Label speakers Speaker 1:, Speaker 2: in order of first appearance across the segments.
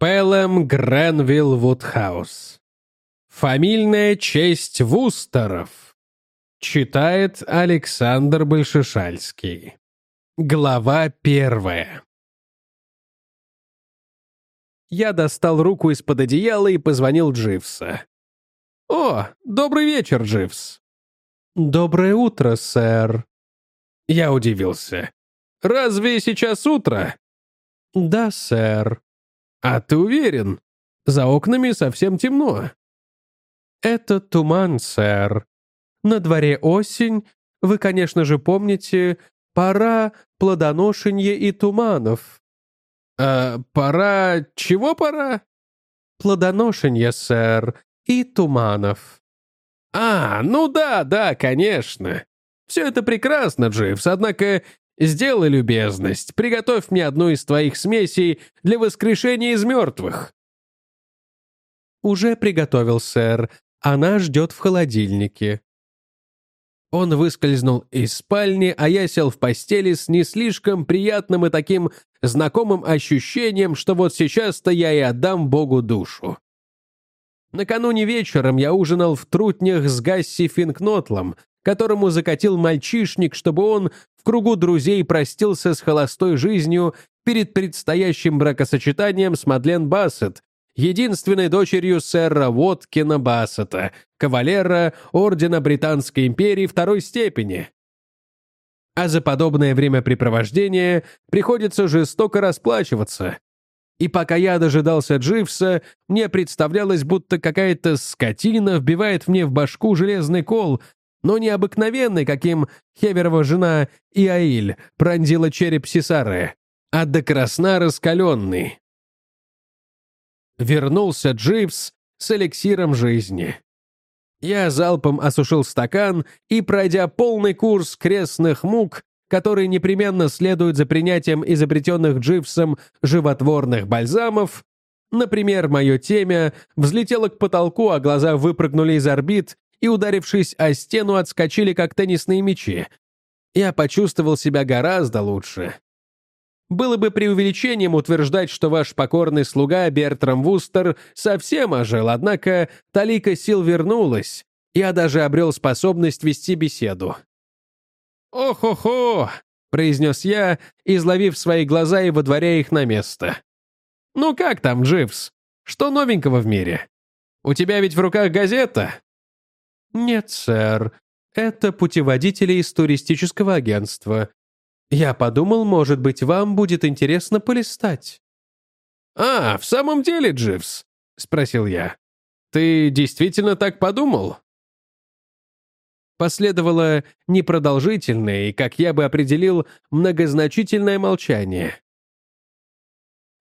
Speaker 1: Пелем Гренвилл Вудхаус. Фамильная честь Вустеров. Читает Александр Большешальский. Глава первая. Я достал руку из-под одеяла и позвонил Дживса. «О, добрый вечер, Дживс!» «Доброе утро, сэр!» Я удивился. «Разве сейчас утро?» «Да, сэр». «А ты уверен? За окнами совсем темно». «Это туман, сэр. На дворе осень. Вы, конечно же, помните, пора плодоношенья и туманов». «А пора... чего пора?»
Speaker 2: «Плодоношенья, сэр, и туманов».
Speaker 1: «А, ну да, да, конечно. Все это прекрасно, Дживс, однако сделай любезность, приготовь мне одну из твоих смесей для воскрешения из мертвых».
Speaker 2: «Уже приготовил, сэр. Она ждет в холодильнике».
Speaker 1: Он выскользнул из спальни, а я сел в постели с не слишком приятным и таким знакомым ощущением, что вот сейчас-то я и отдам Богу душу. Накануне вечером я ужинал в трутнях с Гасси Финкнотлом, которому закатил мальчишник, чтобы он в кругу друзей простился с холостой жизнью перед предстоящим бракосочетанием с Мадлен Бассет, единственной дочерью сэра Воткина Бассета, кавалера Ордена Британской империи второй степени. А за подобное времяпрепровождение приходится жестоко расплачиваться. И пока я дожидался Дживса, мне представлялось, будто какая-то скотина вбивает мне в башку железный кол, но не обыкновенный, каким Хеверова жена Иаиль пронзила череп Сесары, а до красна раскаленный. Вернулся Дживс с эликсиром жизни. Я залпом осушил стакан и, пройдя полный курс крестных мук, который непременно следует за принятием изобретенных Дживсом животворных бальзамов, например, мое темя, взлетело к потолку, а глаза выпрыгнули из орбит и, ударившись о стену, отскочили, как теннисные мячи. Я почувствовал себя гораздо лучше. Было бы преувеличением утверждать, что ваш покорный слуга Бертрам Вустер совсем ожил, однако талика сил вернулась. Я даже обрел способность вести беседу. «О-хо-хо!» — произнес я, изловив свои глаза и водворяя их на место. «Ну как там, Дживс? Что новенького в мире? У тебя ведь в руках газета?»
Speaker 2: «Нет, сэр. Это путеводители из туристического агентства. Я подумал, может быть, вам будет интересно полистать».
Speaker 1: «А, в самом деле, Дживс?» — спросил я. «Ты действительно так подумал?» Последовало непродолжительное и, как я бы определил, многозначительное молчание.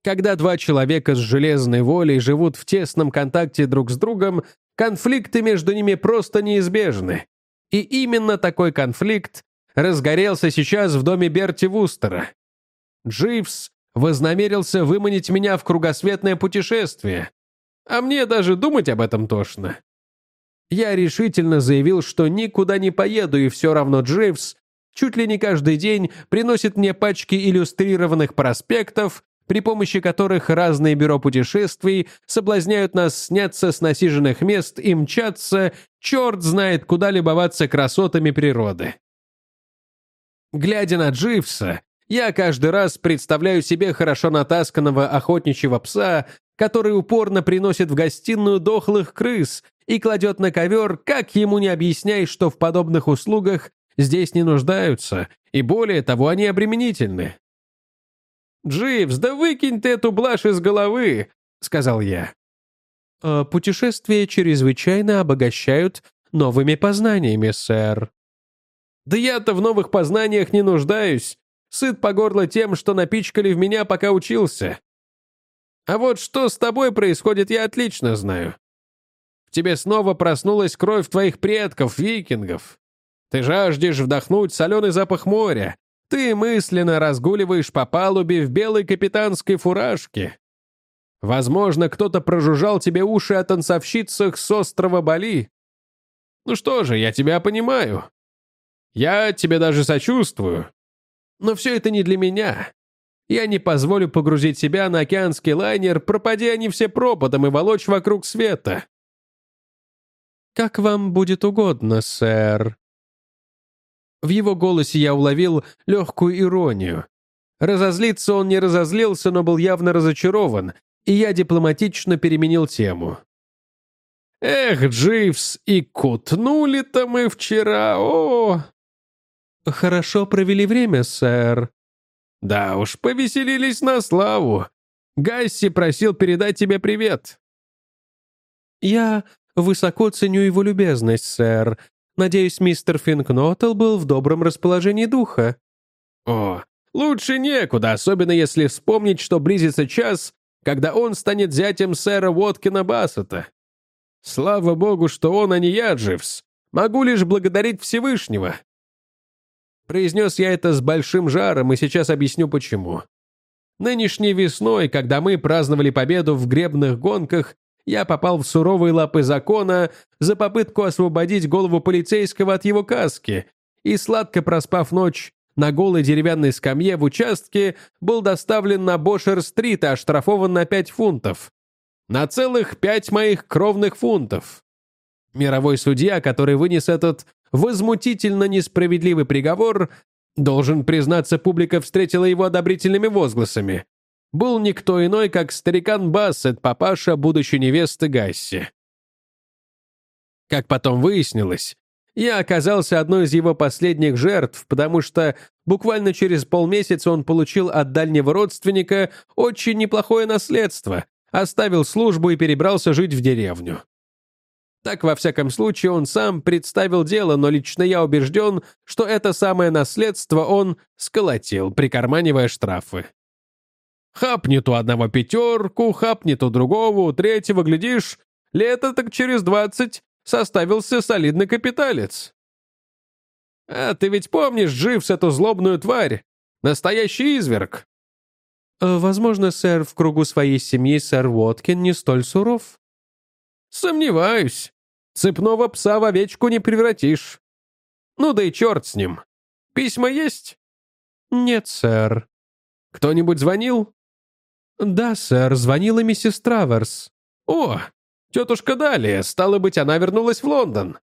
Speaker 1: Когда два человека с железной волей живут в тесном контакте друг с другом, конфликты между ними просто неизбежны. И именно такой конфликт разгорелся сейчас в доме Берти Вустера. Дживс вознамерился выманить меня в кругосветное путешествие, а мне даже думать об этом тошно. Я решительно заявил, что никуда не поеду, и все равно Дживс чуть ли не каждый день приносит мне пачки иллюстрированных проспектов, при помощи которых разные бюро путешествий соблазняют нас сняться с насиженных мест и мчаться, черт знает куда любоваться красотами природы. Глядя на Дживса, я каждый раз представляю себе хорошо натасканного охотничьего пса, который упорно приносит в гостиную дохлых крыс и кладет на ковер, как ему не объясняй, что в подобных услугах здесь не нуждаются, и более того, они обременительны. «Дживс, да выкинь ты эту блажь из головы!» — сказал я.
Speaker 2: «А «Путешествия чрезвычайно обогащают новыми познаниями, сэр».
Speaker 1: «Да я-то в новых познаниях не нуждаюсь. Сыт по горло тем, что напичкали в меня, пока учился. А вот что с тобой происходит, я отлично знаю. В тебе снова проснулась кровь твоих предков, викингов. Ты жаждешь вдохнуть соленый запах моря, ты мысленно разгуливаешь по палубе в белой капитанской фуражке. Возможно, кто-то прожужжал тебе уши о танцовщицах с острова Бали. Ну что же, я тебя понимаю. Я тебе даже сочувствую. Но все это не для меня. Я не позволю погрузить себя на океанский лайнер, пропади они все пропадом и волочь вокруг света.
Speaker 2: «Как вам будет угодно, сэр».
Speaker 1: В его голосе я уловил легкую иронию. Разозлиться он не разозлился, но был явно разочарован, и я дипломатично переменил тему. «Эх, Дживс, и кутнули-то мы вчера, о!»
Speaker 2: «Хорошо провели время, сэр».
Speaker 1: «Да уж, повеселились на славу. Гасси просил передать тебе привет».
Speaker 2: «Я Высоко ценю его любезность, сэр. Надеюсь, мистер Финкнотл был в добром расположении духа».
Speaker 1: «О, лучше некуда, особенно если вспомнить, что близится час, когда он станет зятем сэра Уоткина Бассета. Слава богу, что он, а не я, Дживс. Могу лишь благодарить Всевышнего». Произнес я это с большим жаром, и сейчас объясню почему. Нынешней весной, когда мы праздновали победу в гребных гонках, я попал в суровые лапы закона за попытку освободить голову полицейского от его каски, и, сладко проспав ночь на голой деревянной скамье в участке, был доставлен на Бошер-стрит и оштрафован на пять фунтов. На целых пять моих кровных фунтов. Мировой судья, который вынес этот возмутительно несправедливый приговор, должен признаться, публика встретила его одобрительными возгласами был никто иной, как старикан Бассет, папаша будущей невесты Гасси. Как потом выяснилось, я оказался одной из его последних жертв, потому что буквально через полмесяца он получил от дальнего родственника очень неплохое наследство, оставил службу и перебрался жить в деревню. Так, во всяком случае, он сам представил дело, но лично я убежден, что это самое наследство он сколотил, прикарманивая штрафы. Хапнет у одного пятерку, хапнет у другого, у третьего, глядишь, лето так через двадцать составился солидный капиталец. А ты ведь помнишь, Дживс, эту злобную тварь? Настоящий изверг.
Speaker 2: Э, возможно, сэр, в кругу своей семьи сэр Уоткин не столь суров.
Speaker 1: Сомневаюсь. Цепного пса в овечку не превратишь. Ну да и черт с ним. Письма есть?
Speaker 2: Нет, сэр.
Speaker 1: Кто-нибудь звонил?
Speaker 2: «Да, сэр, звонила миссис Траверс».
Speaker 1: «О, тетушка Далия, стало быть, она вернулась в Лондон».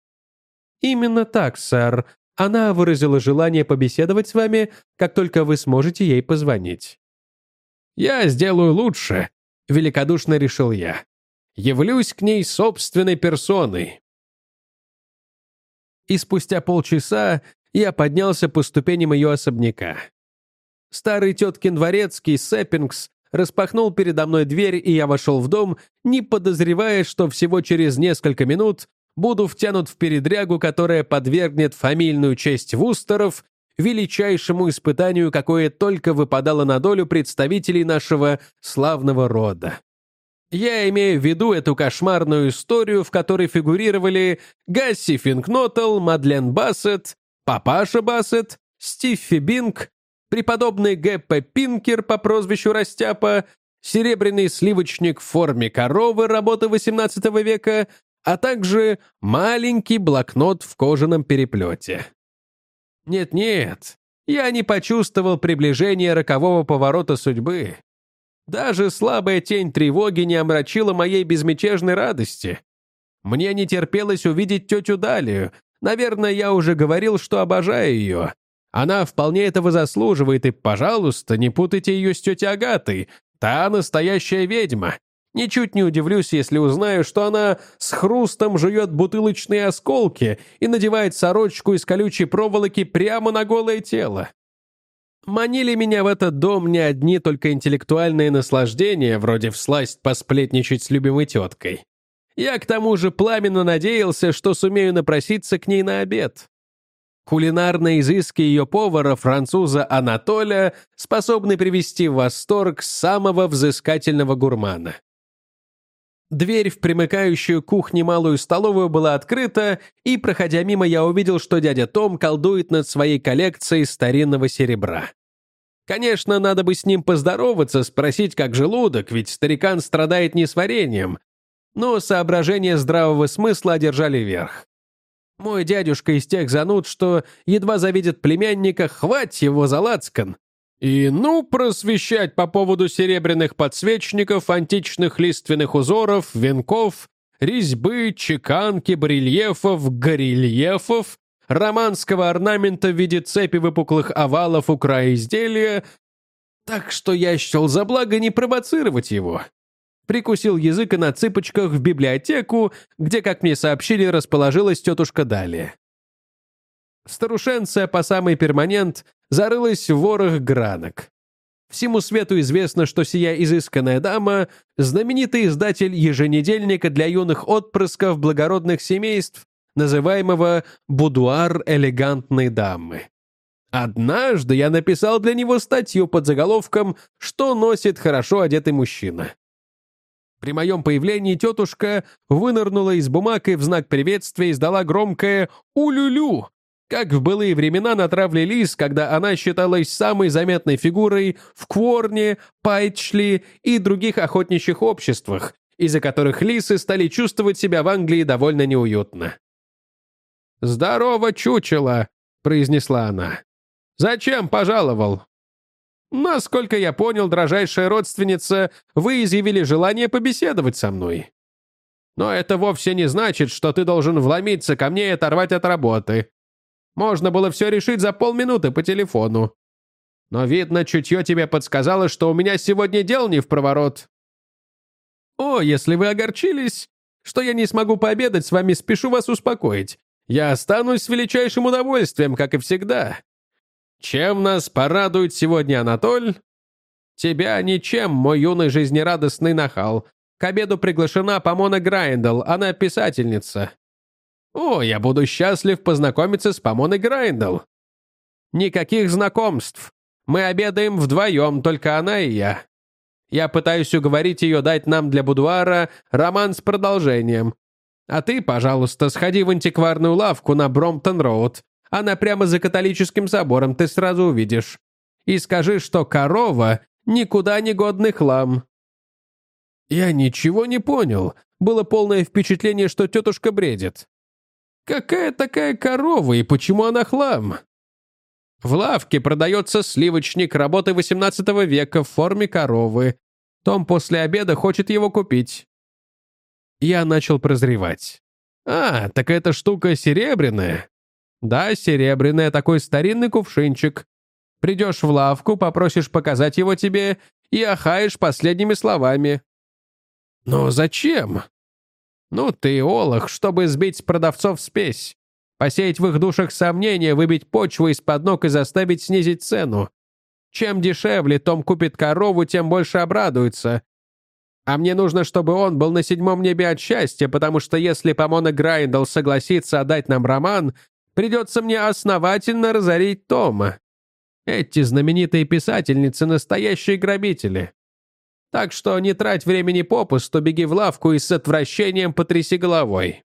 Speaker 2: «Именно так, сэр. Она выразила желание побеседовать с вами, как только вы сможете ей позвонить».
Speaker 1: «Я сделаю лучше», — великодушно решил я. «Явлюсь к ней собственной персоной». И спустя полчаса я поднялся по ступеням ее особняка. Старый теткин дворецкий Сэппингс распахнул передо мной дверь, и я вошел в дом, не подозревая, что всего через несколько минут буду втянут в передрягу, которая подвергнет фамильную честь Вустеров величайшему испытанию, какое только выпадало на долю представителей нашего славного рода. Я имею в виду эту кошмарную историю, в которой фигурировали Гасси Финкнотл, Мадлен Бассет, Папаша Бассет, Стиффи Бинг, преподобный Г.П. Пинкер по прозвищу Растяпа, серебряный сливочник в форме коровы работы XVIII века, а также маленький блокнот в кожаном переплете. Нет-нет, я не почувствовал приближения рокового поворота судьбы. Даже слабая тень тревоги не омрачила моей безмятежной радости. Мне не терпелось увидеть тетю Далию. Наверное, я уже говорил, что обожаю ее. Она вполне этого заслуживает, и, пожалуйста, не путайте ее с тетей Агатой. Та настоящая ведьма. Ничуть не удивлюсь, если узнаю, что она с хрустом жует бутылочные осколки и надевает сорочку из колючей проволоки прямо на голое тело. Манили меня в этот дом не одни только интеллектуальные наслаждения, вроде всласть посплетничать с любимой теткой. Я к тому же пламенно надеялся, что сумею напроситься к ней на обед. Кулинарные изыски ее повара, француза Анатоля, способны привести в восторг самого взыскательного гурмана. Дверь в примыкающую к кухне малую столовую была открыта, и, проходя мимо, я увидел, что дядя Том колдует над своей коллекцией старинного серебра. Конечно, надо бы с ним поздороваться, спросить, как желудок, ведь старикан страдает несварением. Но соображения здравого смысла одержали верх. Мой дядюшка из тех зануд, что едва завидит племянника, хвать его за лацкан. И ну просвещать по поводу серебряных подсвечников, античных лиственных узоров, венков, резьбы, чеканки, барельефов, горельефов, романского орнамента в виде цепи выпуклых овалов у края изделия, так что я счел за благо не провоцировать его. Прикусил язык и на цыпочках в библиотеку, где, как мне сообщили, расположилась тетушка Далия. Старушенция по самый перманент зарылась в ворох гранок. Всему свету известно, что сия изысканная дама — знаменитый издатель еженедельника для юных отпрысков благородных семейств, называемого «Будуар элегантной дамы». Однажды я написал для него статью под заголовком «Что носит хорошо одетый мужчина?». При моем появлении тетушка вынырнула из бумаг и в знак приветствия издала громкое «Улюлю», как в былые времена на травле лис, когда она считалась самой заметной фигурой в Кворне, Пайтшли и других охотничьих обществах, из-за которых лисы стали чувствовать себя в Англии довольно неуютно. «Здорово, чучело!» — произнесла она. «Зачем пожаловал?» «Насколько я понял, дрожайшая родственница, вы изъявили желание побеседовать со мной. Но это вовсе не значит, что ты должен вломиться ко мне и оторвать от работы. Можно было все решить за полминуты по телефону. Но, видно, чутье тебе подсказало, что у меня сегодня дел не в проворот. О, если вы огорчились, что я не смогу пообедать с вами, спешу вас успокоить. Я останусь с величайшим удовольствием, как и всегда. Чем нас порадует сегодня Анатоль? Тебя ничем, мой юный жизнерадостный нахал. К обеду приглашена Помона Грайндл, она писательница. О, я буду счастлив познакомиться с Помоной Грайндл. Никаких знакомств. Мы обедаем вдвоем, только она и я. Я пытаюсь уговорить ее дать нам для будуара роман с продолжением. А ты, пожалуйста, сходи в антикварную лавку на Бромптон-Роуд. Она прямо за католическим собором, ты сразу увидишь. И скажи, что корова — никуда не годный хлам». Я ничего не понял. Было полное впечатление, что тетушка бредит. Какая такая корова и почему она хлам? В лавке продается сливочник работы XVIII века в форме коровы. Том после обеда хочет его купить. Я начал прозревать. А, так эта штука серебряная. Да, серебряная, такой старинный кувшинчик. Придешь в лавку, попросишь показать его тебе и охаешь последними словами. Но зачем? Ну ты, Олах, чтобы сбить продавцов спесь. Посеять в их душах сомнения, выбить почву из-под ног и заставить снизить цену. Чем дешевле Том купит корову, тем больше обрадуется. А мне нужно, чтобы он был на седьмом небе от счастья, потому что если Помона Грайндл согласится отдать нам роман, придется мне основательно разорить Тома. Эти знаменитые писательницы — настоящие грабители. Так что не трать времени попусту, беги в лавку и с отвращением потряси головой.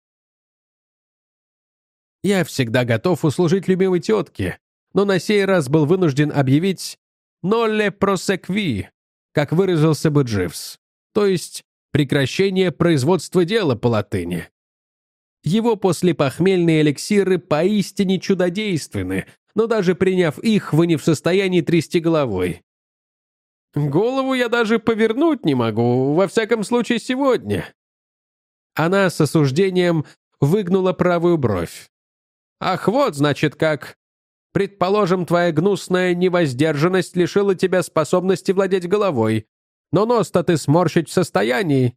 Speaker 1: Я всегда готов услужить любимой тетке, но на сей раз был вынужден объявить «нолле просекви», как выразился бы Дживс, то есть прекращение производства дела по латыни. Его послепохмельные эликсиры поистине чудодейственны, но даже приняв их, вы не в состоянии трясти головой. Голову я даже повернуть не могу, во всяком случае сегодня. Она с осуждением выгнула правую бровь. Ах, вот, значит, как. Предположим, твоя гнусная невоздержанность лишила тебя способности владеть головой. Но нос-то ты сморщить в состоянии.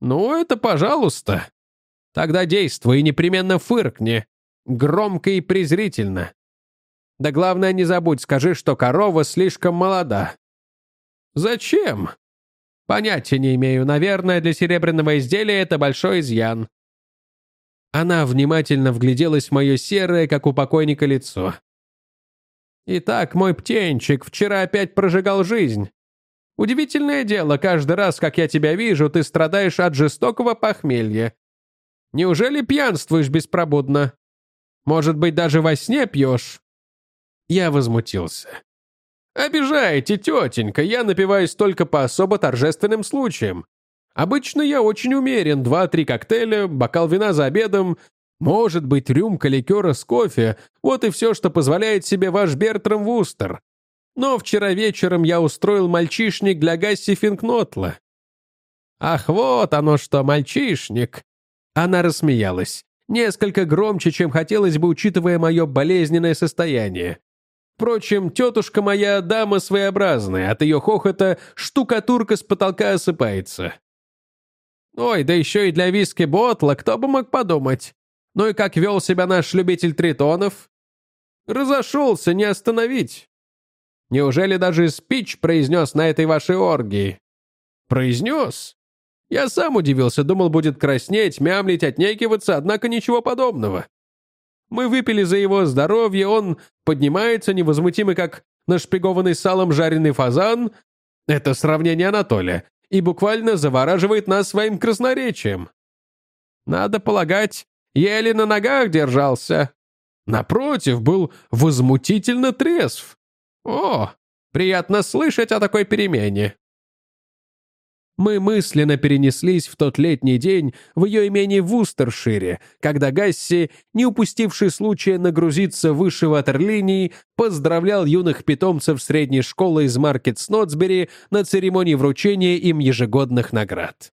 Speaker 1: Ну, это пожалуйста. Тогда действуй и непременно фыркни. Громко и презрительно. Да главное, не забудь, скажи, что корова слишком молода. «Зачем?» «Понятия не имею. Наверное, для серебряного изделия это большой изъян». Она внимательно вгляделась в мое серое, как у покойника, лицо. «Итак, мой птенчик вчера опять прожигал жизнь. Удивительное дело, каждый раз, как я тебя вижу, ты страдаешь от жестокого похмелья. Неужели пьянствуешь беспробудно? Может быть, даже во сне пьешь?» Я возмутился. «Обижаете, тетенька, я напиваюсь только по особо торжественным случаям. Обычно я очень умерен, два-три коктейля, бокал вина за обедом, может быть, рюмка ликера с кофе, вот и все, что позволяет себе ваш Бертрам Вустер. Но вчера вечером я устроил мальчишник для Гасси Финкнотла». «Ах, вот оно что, мальчишник!» Она рассмеялась. Несколько громче, чем хотелось бы, учитывая мое болезненное состояние. Впрочем, тетушка моя дама своеобразная, от ее хохота штукатурка с потолка осыпается. Ой, да еще и для виски Ботла, кто бы мог подумать. Ну и как вел себя наш любитель тритонов? Разошелся, не остановить. Неужели даже спич произнес на этой вашей оргии? Произнес? Я сам удивился, думал, будет краснеть, мямлить, отнекиваться, однако ничего подобного. Мы выпили за его здоровье, он поднимается, невозмутимый, как нашпигованный салом жареный фазан. Это сравнение Анатолия. И буквально завораживает нас своим красноречием. Надо полагать, еле на ногах держался. Напротив, был возмутительно трезв. О, приятно слышать о такой перемене. Мы мысленно перенеслись в тот летний день в ее имении в Устершире, когда Гасси, не упустивший случая нагрузиться выше ватерлинии, поздравлял юных питомцев средней школы из Маркет Снотсбери на церемонии вручения им ежегодных наград.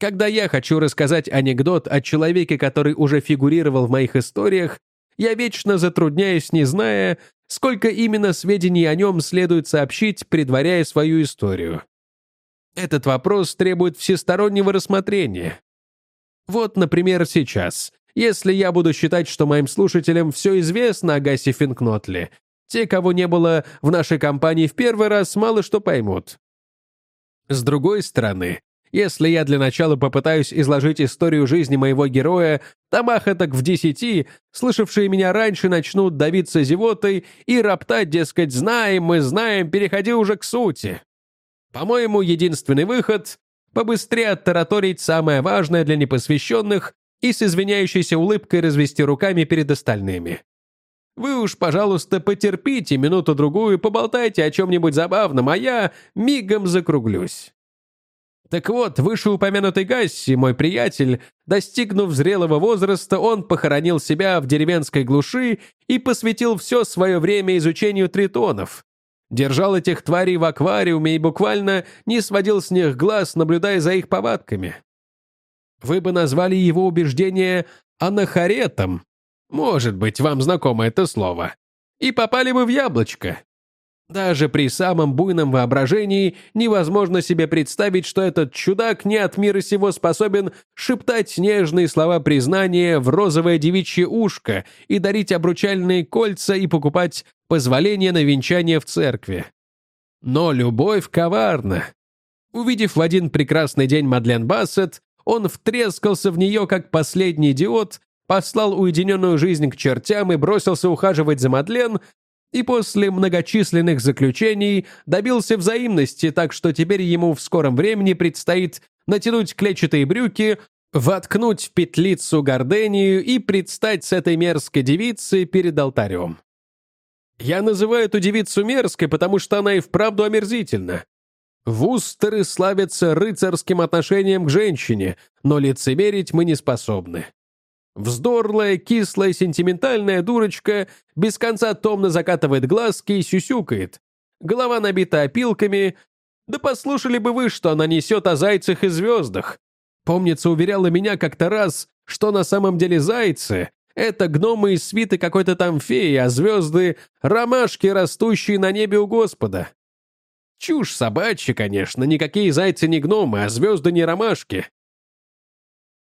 Speaker 1: Когда я хочу рассказать анекдот о человеке, который уже фигурировал в моих историях, я вечно затрудняюсь, не зная, сколько именно сведений о нем следует сообщить, предваряя свою историю. Этот вопрос требует всестороннего рассмотрения. Вот, например, сейчас. Если я буду считать, что моим слушателям все известно о Гасе Финкнотле, те, кого не было в нашей компании в первый раз, мало что поймут. С другой стороны, если я для начала попытаюсь изложить историю жизни моего героя, томах так в десяти, слышавшие меня раньше начнут давиться зевотой и роптать, дескать, знаем, мы знаем, переходи уже к сути. По-моему, единственный выход — побыстрее оттараторить самое важное для непосвященных и с извиняющейся улыбкой развести руками перед остальными. Вы уж, пожалуйста, потерпите минуту-другую, поболтайте о чем-нибудь забавном, а я мигом закруглюсь. Так вот, вышеупомянутый Гасси, мой приятель, достигнув зрелого возраста, он похоронил себя в деревенской глуши и посвятил все свое время изучению тритонов, Держал этих тварей в аквариуме и буквально не сводил с них глаз, наблюдая за их повадками. Вы бы назвали его убеждение анахаретом. Может быть, вам знакомо это слово. И попали бы в яблочко. Даже при самом буйном воображении невозможно себе представить, что этот чудак не от мира сего способен шептать нежные слова признания в розовое девичье ушко и дарить обручальные кольца и покупать позволение на венчание в церкви. Но любовь коварна. Увидев в один прекрасный день Мадлен Бассет, он втрескался в нее как последний идиот, послал уединенную жизнь к чертям и бросился ухаживать за Мадлен, и после многочисленных заключений добился взаимности, так что теперь ему в скором времени предстоит натянуть клетчатые брюки, воткнуть в петлицу гордению и предстать с этой мерзкой девицей перед алтарем. Я называю эту девицу мерзкой, потому что она и вправду омерзительна. Вустеры славятся рыцарским отношением к женщине, но лицемерить мы не способны. Вздорлая, кислая, сентиментальная дурочка без конца томно закатывает глазки и сюсюкает. Голова набита опилками. Да послушали бы вы, что она несет о зайцах и звездах. Помнится, уверяла меня как-то раз, что на самом деле зайцы — это гномы из свиты какой-то там феи, а звезды — ромашки, растущие на небе у Господа. Чушь собачья, конечно, никакие зайцы не гномы, а звезды не ромашки.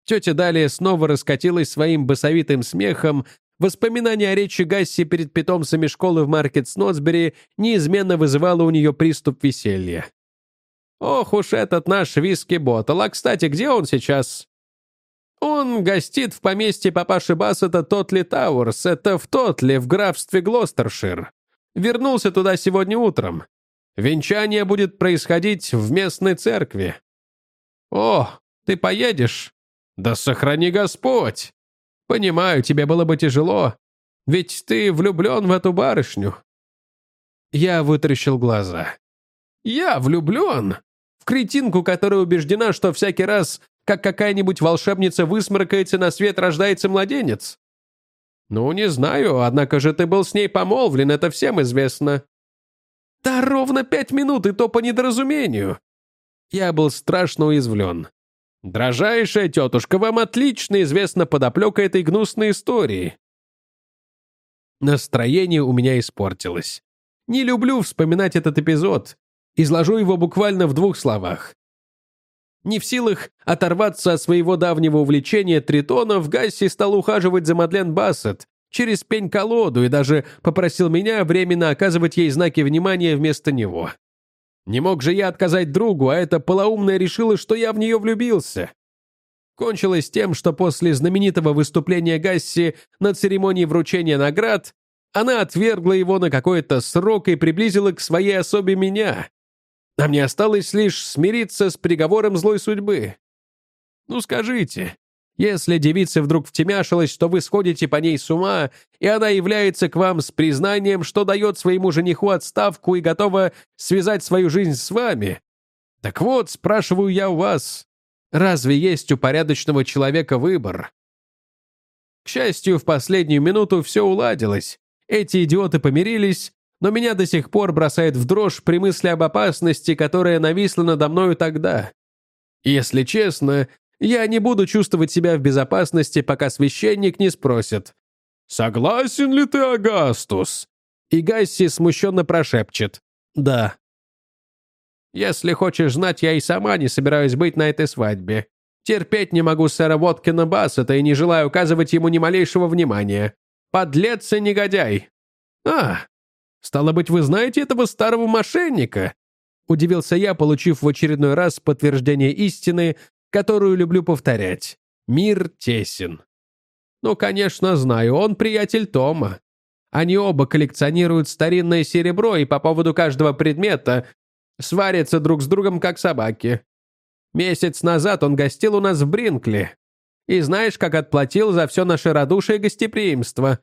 Speaker 1: Тетя Далия снова раскатилась своим басовитым смехом. Воспоминание о речи Гасси перед питомцами школы в Маркет Снотсбери неизменно вызывало у нее приступ веселья. «Ох уж этот наш виски-боттл! А, кстати, где он сейчас?» «Он гостит в поместье папаши Бассета Тотли Тауэрс. Это в Тотли, в графстве Глостершир. Вернулся туда сегодня утром. Венчание будет происходить в местной церкви». «О, ты поедешь?» «Да сохрани Господь! Понимаю, тебе было бы тяжело, ведь ты влюблен в эту барышню». Я вытаращил глаза. «Я влюблен? В кретинку, которая убеждена, что всякий раз, как какая-нибудь волшебница высморкается, на свет рождается младенец? Ну, не знаю, однако же ты был с ней помолвлен, это всем известно. Да ровно пять минут, и то по недоразумению. Я был страшно уязвлен. Дрожайшая тетушка, вам отлично известна подоплека этой гнусной истории. Настроение у меня испортилось. Не люблю вспоминать этот эпизод. Изложу его буквально в двух словах. Не в силах оторваться от своего давнего увлечения тритонов, Гасси стал ухаживать за Мадлен Бассет через пень-колоду и даже попросил меня временно оказывать ей знаки внимания вместо него. Не мог же я отказать другу, а эта полоумная решила, что я в нее влюбился. Кончилось тем, что после знаменитого выступления Гасси на церемонии вручения наград она отвергла его на какой-то срок и приблизила к своей особе меня. А мне осталось лишь смириться с приговором злой судьбы. Ну скажите, если девица вдруг втемяшилась, что вы сходите по ней с ума, и она является к вам с признанием, что дает своему жениху отставку и готова связать свою жизнь с вами, так вот, спрашиваю я у вас, Разве есть у порядочного человека выбор? К счастью, в последнюю минуту все уладилось. Эти идиоты помирились, но меня до сих пор бросает в дрожь при мысли об опасности, которая нависла надо мною тогда. Если честно, я не буду чувствовать себя в безопасности, пока священник не спросит. «Согласен ли ты, Агастус?» И Гасси смущенно прошепчет. «Да». Если хочешь знать, я и сама не собираюсь быть на этой свадьбе. Терпеть не могу сэра Воткина Бассета и не желаю указывать ему ни малейшего внимания. Подлец и негодяй. А, стало быть, вы знаете этого старого мошенника? Удивился я, получив в очередной раз подтверждение истины, которую люблю повторять. Мир тесен. Ну, конечно, знаю, он приятель Тома. Они оба коллекционируют старинное серебро, и по поводу каждого предмета Сварятся друг с другом, как собаки. Месяц назад он гостил у нас в Бринкли. И знаешь, как отплатил за все наше радушие и гостеприимство?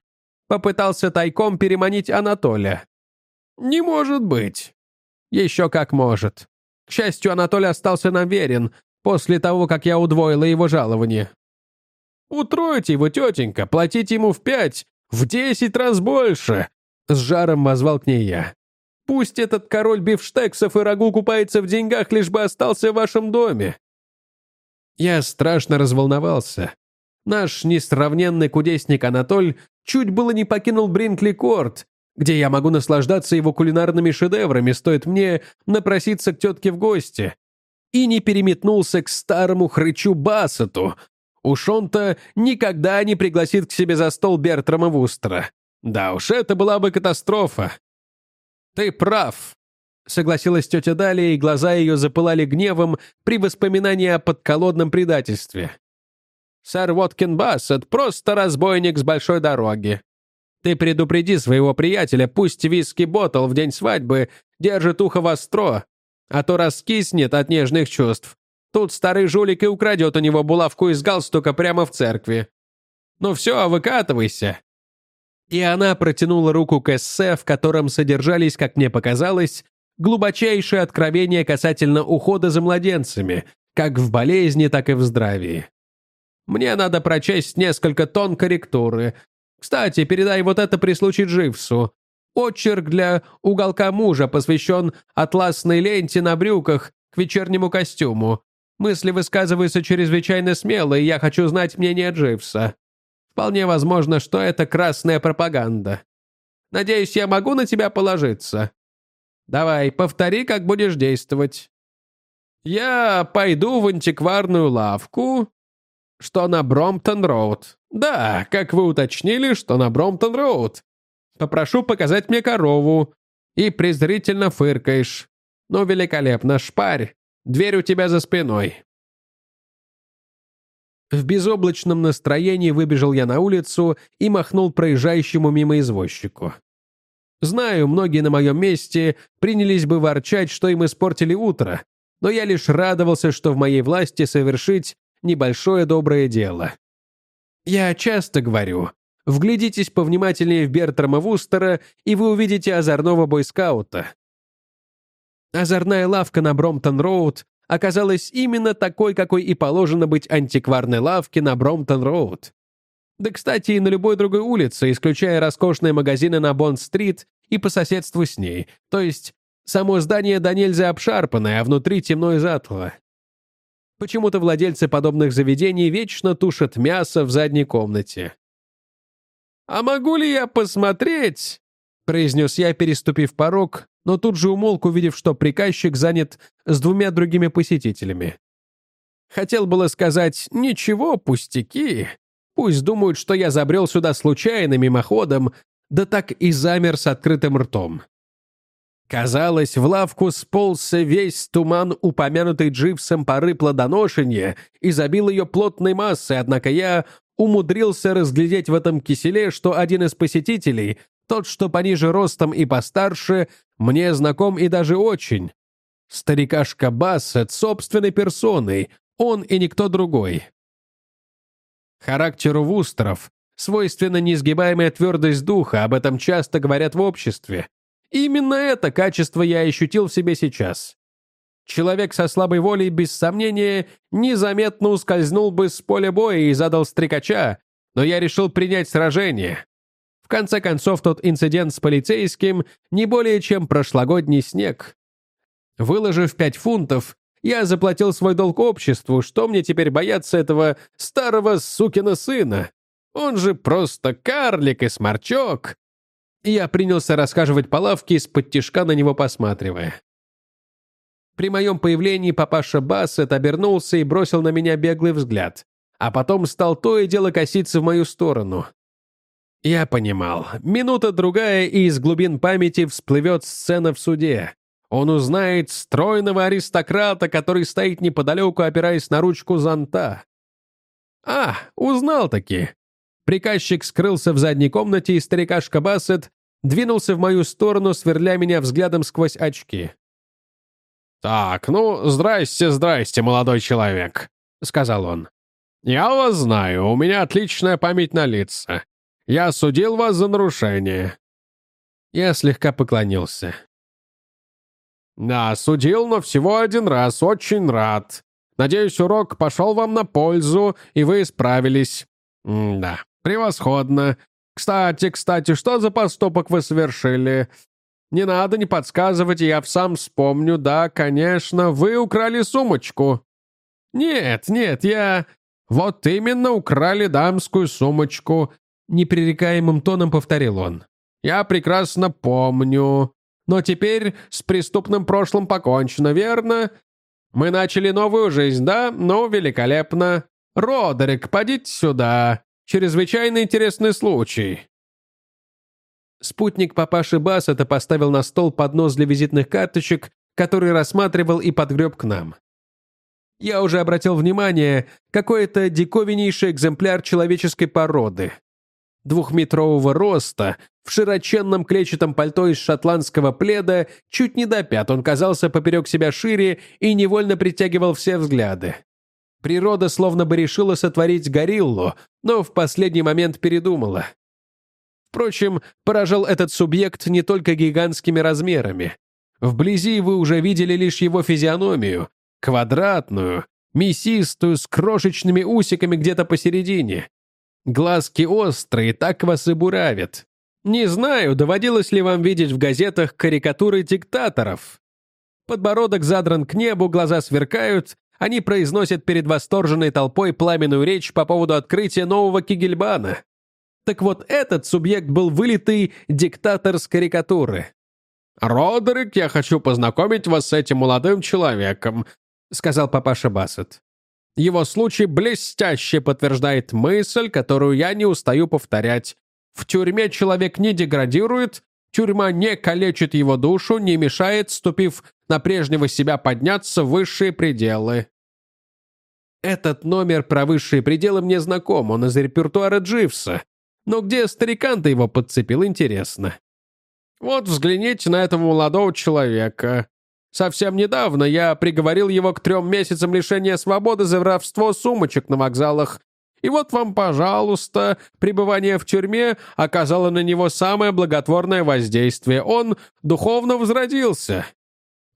Speaker 1: Попытался тайком переманить Анатолия. Не может быть. Еще как может. К счастью, Анатолий остался нам верен после того, как я удвоила его жалование. Утройте его, тетенька, платите ему в пять, в десять раз больше!» С жаром возвал к ней я. Пусть этот король бифштексов и рагу купается в деньгах, лишь бы остался в вашем доме. Я страшно разволновался. Наш несравненный кудесник Анатоль чуть было не покинул Бринкли-Корт, где я могу наслаждаться его кулинарными шедеврами, стоит мне напроситься к тетке в гости. И не переметнулся к старому хрычу Бассету. Уж он-то никогда не пригласит к себе за стол Бертрама Вустера. Да уж, это была бы катастрофа. «Ты прав», — согласилась тетя Далия, и глаза ее запылали гневом при воспоминании о подколодном предательстве. «Сэр Воткин Бассет просто разбойник с большой дороги. Ты предупреди своего приятеля, пусть виски Боттл в день свадьбы держит ухо востро, а то раскиснет от нежных чувств. Тут старый жулик и украдет у него булавку из галстука прямо в церкви. Ну все, выкатывайся и она протянула руку к эссе, в котором содержались, как мне показалось, глубочайшие откровения касательно ухода за младенцами, как в болезни, так и в здравии. Мне надо прочесть несколько тонн корректуры. Кстати, передай вот это при случае Дживсу. Очерк для уголка мужа посвящен атласной ленте на брюках к вечернему костюму. Мысли высказываются чрезвычайно смело, и я хочу знать мнение Дживса. Вполне возможно, что это красная пропаганда. Надеюсь, я могу на тебя положиться. Давай, повтори, как будешь действовать. Я пойду в антикварную лавку, что на Бромптон-Роуд. Да, как вы уточнили, что на Бромптон-Роуд. Попрошу показать мне корову. И презрительно фыркаешь. Ну, великолепно, шпарь. Дверь у тебя за спиной. В безоблачном настроении выбежал я на улицу и махнул проезжающему мимо извозчику. Знаю, многие на моем месте принялись бы ворчать, что им испортили утро, но я лишь радовался, что в моей власти совершить небольшое доброе дело. Я часто говорю, вглядитесь повнимательнее в Бертрама Вустера, и вы увидите озорного бойскаута. Озорная лавка на Бромтон-Роуд оказалась именно такой, какой и положено быть антикварной лавке на Бромтон-Роуд. Да, кстати, и на любой другой улице, исключая роскошные магазины на Бонд-стрит и по соседству с ней. То есть само здание до нельзя обшарпанное, а внутри темно и затло. Почему-то владельцы подобных заведений вечно тушат мясо в задней комнате. «А могу ли я посмотреть?» — произнес я, переступив порог, но тут же умолк, увидев, что приказчик занят с двумя другими посетителями. Хотел было сказать «Ничего, пустяки», Пусть думают, что я забрел сюда случайно, мимоходом, да так и замер с открытым ртом. Казалось, в лавку сползся весь туман, упомянутый Дживсом поры плодоношения, и забил ее плотной массой, однако я умудрился разглядеть в этом киселе, что один из посетителей, тот, что пониже ростом и постарше, мне знаком и даже очень. Старикашка Бассет собственной персоной, он и никто другой. Характеру вустеров свойственна несгибаемая твердость духа, об этом часто говорят в обществе. именно это качество я ощутил в себе сейчас. Человек со слабой волей, без сомнения, незаметно ускользнул бы с поля боя и задал стрекача, но я решил принять сражение. В конце концов, тот инцидент с полицейским не более чем прошлогодний снег. Выложив пять фунтов, я заплатил свой долг обществу, что мне теперь бояться этого старого сукина сына? Он же просто карлик и сморчок. Я принялся расхаживать по лавке, из-под тишка на него посматривая. При моем появлении папаша Бассет обернулся и бросил на меня беглый взгляд, а потом стал то и дело коситься в мою сторону. Я понимал, минута-другая, и из глубин памяти всплывет сцена в суде. Он узнает стройного аристократа, который стоит неподалеку, опираясь на ручку зонта. А, узнал-таки. Приказчик скрылся в задней комнате, и старикашка Бассет двинулся в мою сторону, сверля меня взглядом сквозь очки. «Так, ну, здрасте, здрасте, молодой человек», — сказал он. «Я вас знаю, у меня отличная память на лица. Я судил вас за нарушение». Я слегка поклонился. «Да, судил, но всего один раз, очень рад. Надеюсь, урок пошел вам на пользу, и вы исправились. М да, превосходно. Кстати, кстати, что за поступок вы совершили? Не надо не подсказывать, я сам вспомню. Да, конечно, вы украли сумочку». «Нет, нет, я...» «Вот именно украли дамскую сумочку», — непререкаемым тоном повторил он. «Я прекрасно помню. Но теперь с преступным прошлым покончено, верно? Мы начали новую жизнь, да? Ну, великолепно. Родерик, подите сюда. Чрезвычайно интересный случай». Спутник папаши Бассета поставил на стол поднос для визитных карточек, который рассматривал и подгреб к нам. Я уже обратил внимание, какой это диковиннейший экземпляр человеческой породы двухметрового роста, в широченном клетчатом пальто из шотландского пледа, чуть не до пят он казался поперек себя шире и невольно притягивал все взгляды. Природа словно бы решила сотворить гориллу, но в последний момент передумала. Впрочем, поражал этот субъект не только гигантскими размерами. Вблизи вы уже видели лишь его физиономию, квадратную, мясистую, с крошечными усиками где-то посередине. Глазки острые, так вас и буравят. Не знаю, доводилось ли вам видеть в газетах карикатуры диктаторов. Подбородок задран к небу, глаза сверкают, они произносят перед восторженной толпой пламенную речь по поводу открытия нового Кигельбана. Так вот, этот субъект был вылитый диктатор с карикатуры. «Родерик, я хочу познакомить вас с этим молодым человеком», — сказал папаша Бассет. Его случай блестяще подтверждает мысль, которую я не устаю повторять. В тюрьме человек не деградирует, тюрьма не калечит его душу, не мешает, ступив на прежнего себя подняться в высшие пределы. Этот номер про высшие пределы мне знаком, он из репертуара Дживса. Но где старикан-то его подцепил, интересно. Вот взгляните на этого молодого человека. Совсем недавно я приговорил его к трем месяцам лишения свободы за воровство сумочек на вокзалах. И вот вам, пожалуйста, пребывание в тюрьме оказало на него самое благотворное воздействие. Он духовно возродился».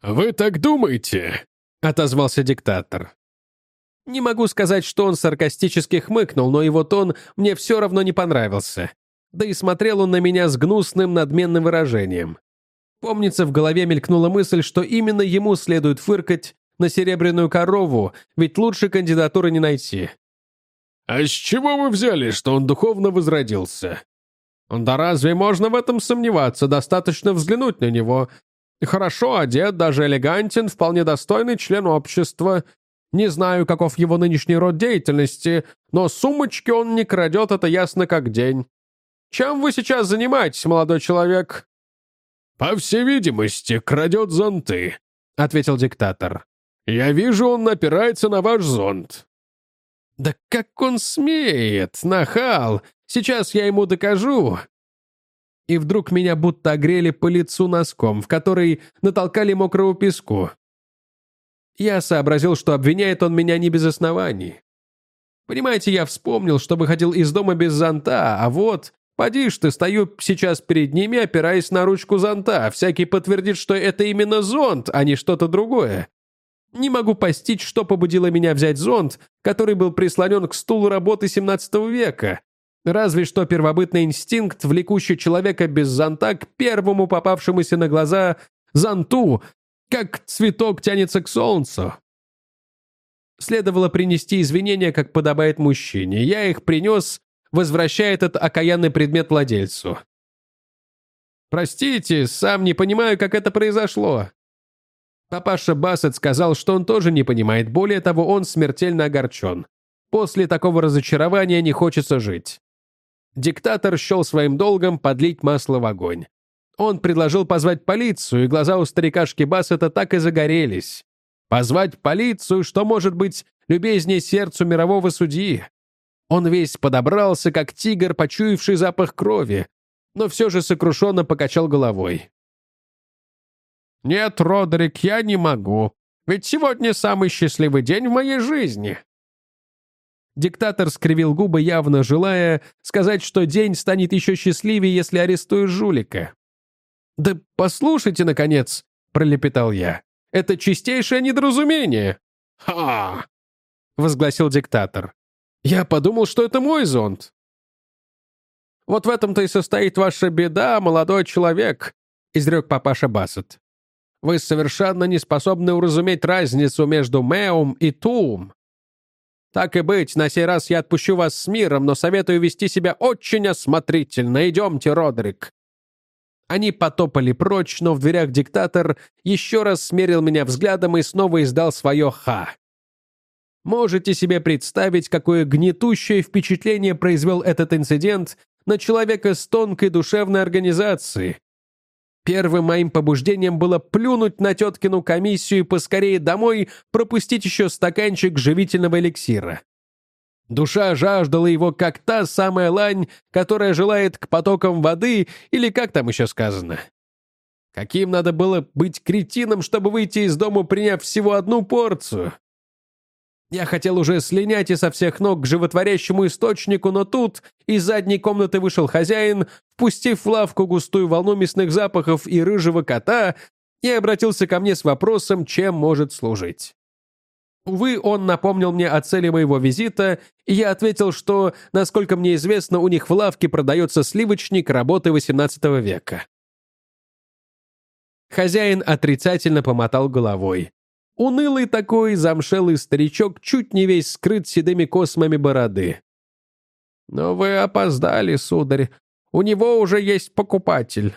Speaker 1: «Вы так думаете?» — отозвался диктатор. Не могу сказать, что он саркастически хмыкнул, но его тон мне все равно не понравился. Да и смотрел он на меня с гнусным надменным выражением. Помнится, в голове мелькнула мысль, что именно ему следует фыркать на серебряную корову, ведь лучше кандидатуры не найти.
Speaker 2: «А с чего вы взяли, что он духовно возродился?»
Speaker 1: «Да разве можно в этом сомневаться? Достаточно взглянуть на него. Хорошо одет, даже элегантен, вполне достойный член общества. Не знаю, каков его нынешний род деятельности, но сумочки он не крадет, это ясно как день. Чем вы сейчас занимаетесь, молодой человек?»
Speaker 2: «По всей видимости, крадет зонты», — ответил диктатор. «Я вижу, он напирается на ваш зонт».
Speaker 1: «Да как он смеет, нахал! Сейчас я ему докажу!» И вдруг меня будто огрели по лицу носком, в который натолкали мокрого песку. Я сообразил, что обвиняет он меня не без оснований. Понимаете, я вспомнил, что выходил из дома без зонта, а вот, поди ж ты, стою сейчас перед ними, опираясь на ручку зонта. Всякий подтвердит, что это именно зонт, а не что-то другое. Не могу постичь, что побудило меня взять зонт, который был прислонен к стулу работы 17 века. Разве что первобытный инстинкт, влекущий человека без зонта к первому попавшемуся на глаза зонту, как цветок тянется к солнцу. Следовало принести извинения, как подобает мужчине. Я их принес, возвращая этот окаянный предмет владельцу. «Простите, сам не понимаю, как это произошло. Папаша Бассет сказал, что он тоже не понимает, более того, он смертельно огорчен. После такого разочарования не хочется жить. Диктатор счел своим долгом подлить масло в огонь. Он предложил позвать полицию, и глаза у старикашки Бассета так и загорелись. Позвать полицию, что может быть любезнее сердцу мирового судьи. Он весь подобрался, как тигр, почуявший запах крови, но все же сокрушенно покачал головой. «Нет, Родерик, я не могу. Ведь сегодня самый счастливый день в моей жизни». Диктатор скривил губы, явно желая сказать, что день станет еще счастливее, если арестуешь жулика. «Да послушайте, наконец», — пролепетал я. «Это чистейшее недоразумение».
Speaker 2: «Ха!»
Speaker 1: — возгласил диктатор. «Я подумал, что это мой зонт». «Вот в этом-то и состоит ваша беда, молодой человек», — изрек папаша Бассет. Вы совершенно не способны уразуметь разницу между меум и туум. Так и быть, на сей раз я отпущу вас с миром, но советую вести себя очень осмотрительно. Идемте, Родрик». Они потопали прочь, но в дверях диктатор еще раз смерил меня взглядом и снова издал свое «ха». Можете себе представить, какое гнетущее впечатление произвел этот инцидент на человека с тонкой душевной организацией, Первым моим побуждением было плюнуть на теткину комиссию и поскорее домой пропустить еще стаканчик живительного эликсира. Душа жаждала его, как та самая лань, которая желает к потокам воды, или как там еще сказано. Каким надо было быть кретином, чтобы выйти из дома, приняв всего одну порцию? Я хотел уже слинять и со всех ног к животворящему источнику, но тут из задней комнаты вышел хозяин, впустив в лавку густую волну мясных запахов и рыжего кота, и обратился ко мне с вопросом, чем может служить. Увы, он напомнил мне о цели моего визита, и я ответил, что, насколько мне известно, у них в лавке продается сливочник работы XVIII века. Хозяин отрицательно помотал головой. Унылый такой замшелый старичок чуть не весь скрыт седыми космами бороды. «Но вы опоздали, сударь. У него уже есть покупатель».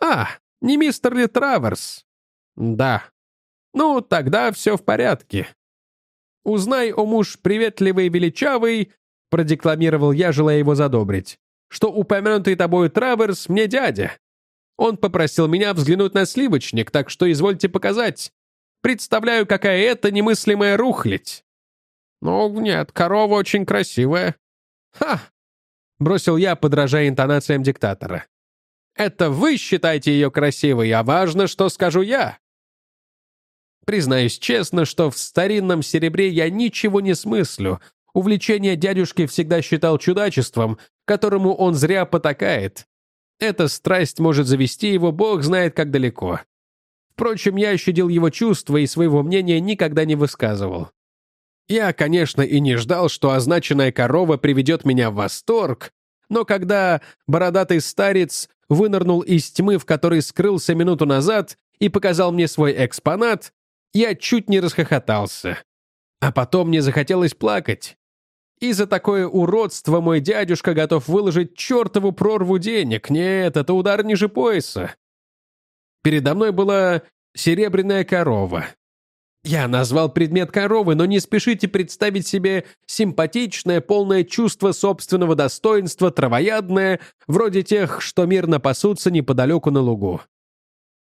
Speaker 1: «А, не мистер ли Траверс?» «Да». «Ну, тогда все в порядке». «Узнай, о муж приветливый и величавый», — продекламировал я, желая его задобрить, «что упомянутый тобой Траверс мне дядя. Он попросил меня взглянуть на сливочник, так что извольте показать. Представляю, какая это немыслимая рухлядь. Ну, нет, корова очень красивая. Ха! Бросил я, подражая интонациям диктатора. Это вы считаете ее красивой, а важно, что скажу я. Признаюсь честно, что в старинном серебре я ничего не смыслю. Увлечение дядюшки всегда считал чудачеством, которому он зря потакает. Эта страсть может завести его бог знает как далеко. Впрочем, я щадил его чувства и своего мнения никогда не высказывал. Я, конечно, и не ждал, что означенная корова приведет меня в восторг, но когда бородатый старец вынырнул из тьмы, в которой скрылся минуту назад, и показал мне свой экспонат, я чуть не расхохотался. А потом мне захотелось плакать. И за такое уродство мой дядюшка готов выложить чертову прорву денег. Нет, это удар ниже пояса. Передо мной была серебряная корова. Я назвал предмет коровы, но не спешите представить себе симпатичное, полное чувство собственного достоинства, травоядное, вроде тех, что мирно пасутся неподалеку на лугу.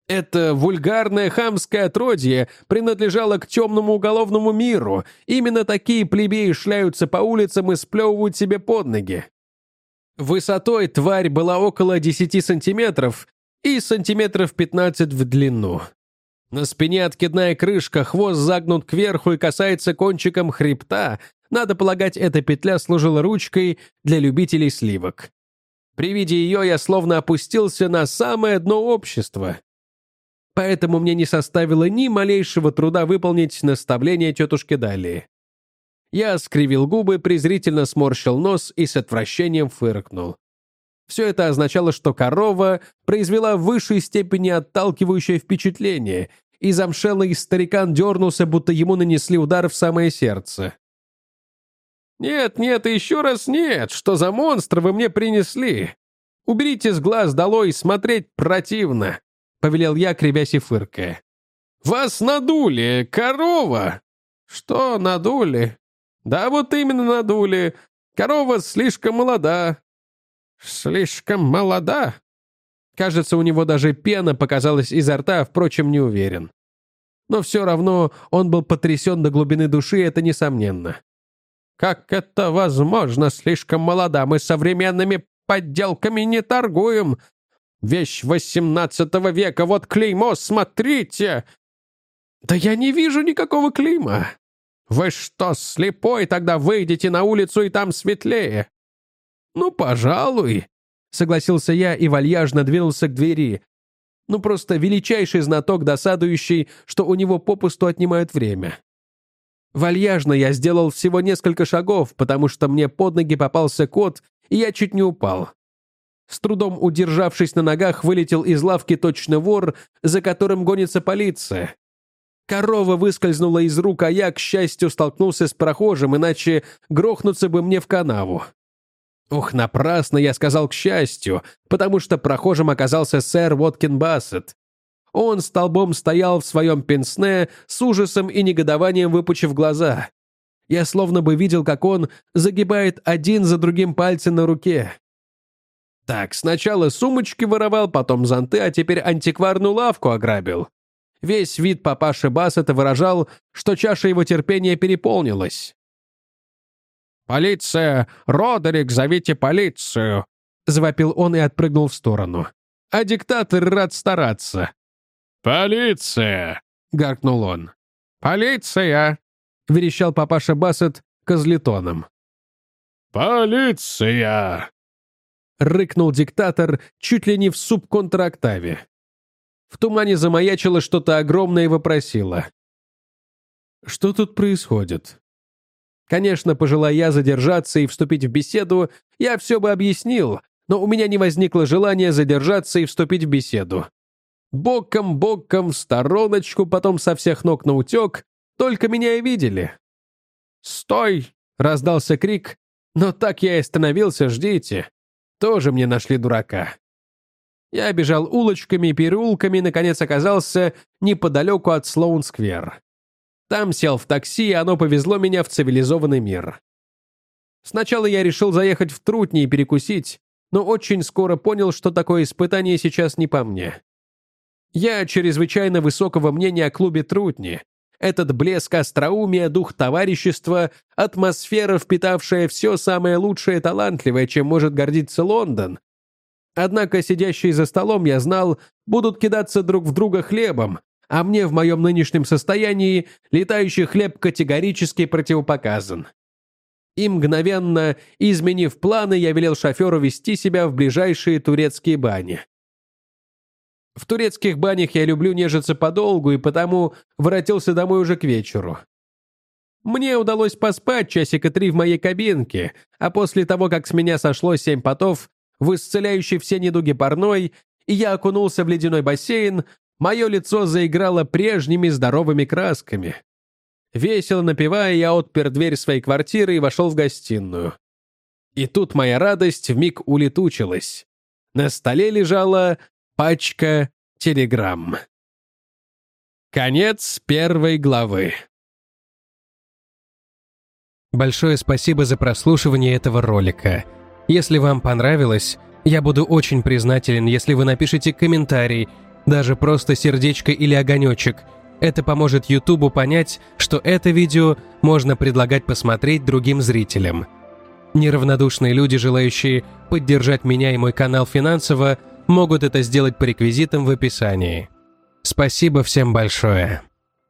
Speaker 1: Это вульгарное хамское отродье принадлежало к темному уголовному миру. Именно такие плебеи шляются по улицам и сплевывают себе под ноги. Высотой тварь была около 10 сантиметров и сантиметров 15 в длину. На спине откидная крышка, хвост загнут кверху и касается кончиком хребта. Надо полагать, эта петля служила ручкой для любителей сливок. При виде ее я словно опустился на самое дно общества поэтому мне не составило ни малейшего труда выполнить наставление тетушки Дали. Я скривил губы, презрительно сморщил нос и с отвращением фыркнул. Все это означало, что корова произвела в высшей степени отталкивающее впечатление, и замшелый старикан дернулся, будто ему нанесли удар в самое сердце. «Нет, нет еще раз нет! Что за монстр вы мне принесли? Уберите с глаз долой, смотреть противно!» — повелел я, кривясь и фыркая. «Вас надули, корова!» «Что надули?» «Да вот именно надули. Корова слишком молода». «Слишком молода?» Кажется, у него даже пена показалась изо рта, впрочем, не уверен. Но все равно он был потрясен до глубины души, это несомненно. «Как это возможно? Слишком молода. Мы современными подделками не торгуем. Вещь восемнадцатого века, вот клеймо, смотрите!» «Да я не вижу никакого клейма!» «Вы что, слепой? Тогда выйдите на улицу, и там светлее!» «Ну, пожалуй», — согласился я и вальяжно двинулся к двери. Ну, просто величайший знаток, досадующий, что у него попусту отнимают время. Вальяжно я сделал всего несколько шагов, потому что мне под ноги попался кот, и я чуть не упал. С трудом удержавшись на ногах, вылетел из лавки точно вор, за которым гонится полиция. Корова выскользнула из рук, а я, к счастью, столкнулся с прохожим, иначе грохнуться бы мне в канаву. Ох, напрасно я сказал «к счастью», потому что прохожим оказался сэр Уоткин Бассет. Он столбом стоял в своем пенсне, с ужасом и негодованием выпучив глаза. Я словно бы видел, как он загибает один за другим пальцы на руке. Так, сначала сумочки воровал, потом зонты, а теперь антикварную лавку ограбил. Весь вид папаши Бассета выражал, что чаша его терпения переполнилась. «Полиция! Родерик, зовите полицию!» — завопил он и отпрыгнул в сторону. А диктатор рад стараться.
Speaker 3: «Полиция!»
Speaker 1: — гаркнул он. «Полиция!» — верещал папаша Бассет козлетоном.
Speaker 3: «Полиция!»
Speaker 1: — рыкнул диктатор чуть ли не в субконтрактаве. В тумане замаячило что-то огромное и вопросило. «Что тут происходит?» Конечно, пожелая я задержаться и вступить в беседу, я все бы объяснил, но у меня не возникло желания задержаться и вступить в беседу. Боком-боком, в стороночку, потом со всех ног на утек, только меня и видели. «Стой!» — раздался крик, но так я и остановился, ждите. Тоже мне нашли дурака. Я бежал улочками и переулками и, наконец, оказался неподалеку от Слоун-сквер. Там сел в такси, и оно повезло меня в цивилизованный мир. Сначала я решил заехать в Трутни и перекусить, но очень скоро понял, что такое испытание сейчас не по мне. Я чрезвычайно высокого мнения о клубе Трутни, этот блеск остроумия, дух товарищества, атмосфера, впитавшая все самое лучшее и талантливое, чем может гордиться Лондон. Однако сидящие за столом, я знал, будут кидаться друг в друга хлебом, а мне в моем нынешнем состоянии летающий хлеб категорически противопоказан. И мгновенно, изменив планы, я велел шоферу вести себя в ближайшие турецкие бани. В турецких банях я люблю нежиться подолгу, и потому воротился домой уже к вечеру. Мне удалось поспать часика три в моей кабинке, а после того, как с меня сошло семь потов, в исцеляющий все недуги парной, и я окунулся в ледяной бассейн, мое лицо заиграло прежними здоровыми красками. Весело напевая, я отпер дверь своей квартиры и вошел в гостиную. И тут моя радость вмиг улетучилась. На столе лежала пачка телеграмм. Конец первой главы.
Speaker 2: Большое спасибо за прослушивание этого ролика. Если вам понравилось, я буду очень признателен, если вы напишите комментарий, даже просто сердечко или огонечек. Это поможет Ютубу понять, что это видео можно предлагать посмотреть другим зрителям. Неравнодушные люди, желающие поддержать меня и мой канал финансово, могут это сделать по реквизитам в описании. Спасибо всем большое.